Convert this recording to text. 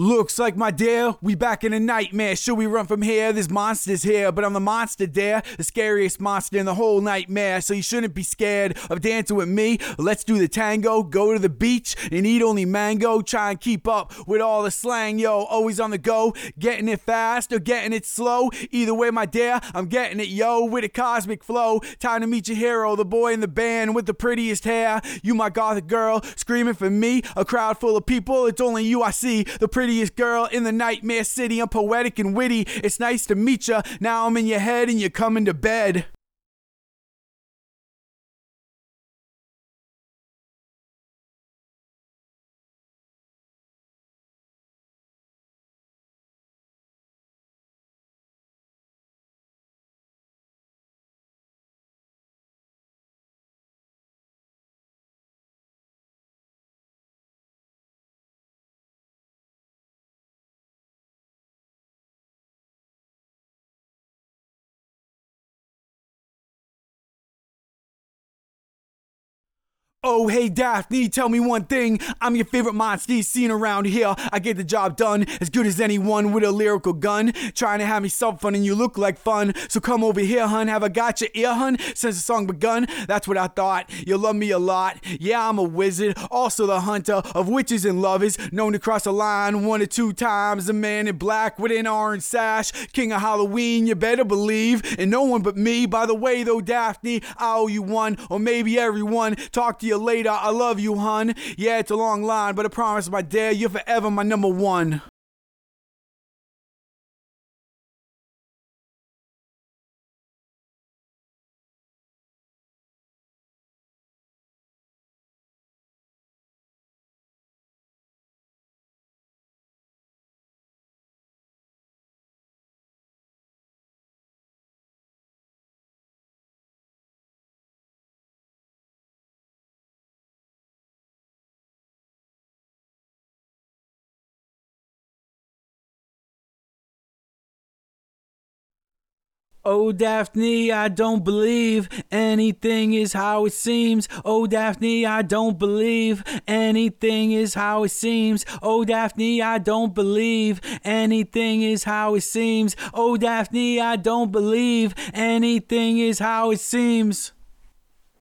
Looks like my dear, we back in a nightmare. Should we run from here? There's monsters here, but I'm the monster there, the scariest monster in the whole nightmare. So you shouldn't be scared of dancing with me. Let's do the tango, go to the beach and eat only mango. Try and keep up with all the slang, yo. Always on the go, getting it fast or getting it slow. Either way, my dear, I'm getting it, yo, with a cosmic flow. Time to meet your hero, the boy in the band with the prettiest hair. You, my gothic girl, screaming for me. A crowd full of people, it's only you I see. The pretty prettiest girl in the nightmare city. I'm poetic and witty. It's nice to meet ya. Now I'm in your head and you're coming to bed. Oh, hey Daphne, tell me one thing. I'm your favorite monster seen around here. I get the job done as good as anyone with a lyrical gun. Trying to have me some fun and you look like fun. So come over here, hun. Have I got your ear, hun? Since the song begun, that's what I thought. You love me a lot. Yeah, I'm a wizard. Also the hunter of witches and lovers. Known to cross a line one or two times. A man in black with an orange sash. King of Halloween, you better believe. And no one but me. By the way, though, Daphne, I owe you one. Or maybe everyone. Talk to you you later. I love you, hun. Yeah, it's a long line, but I promise, my dear, you're forever my number one. Oh, Daphne, I don't believe anything is how it seems. Oh, Daphne, I don't believe anything is how it seems. Oh, Daphne, I don't believe anything is how it seems. Oh, Daphne, I don't believe anything is how it seems.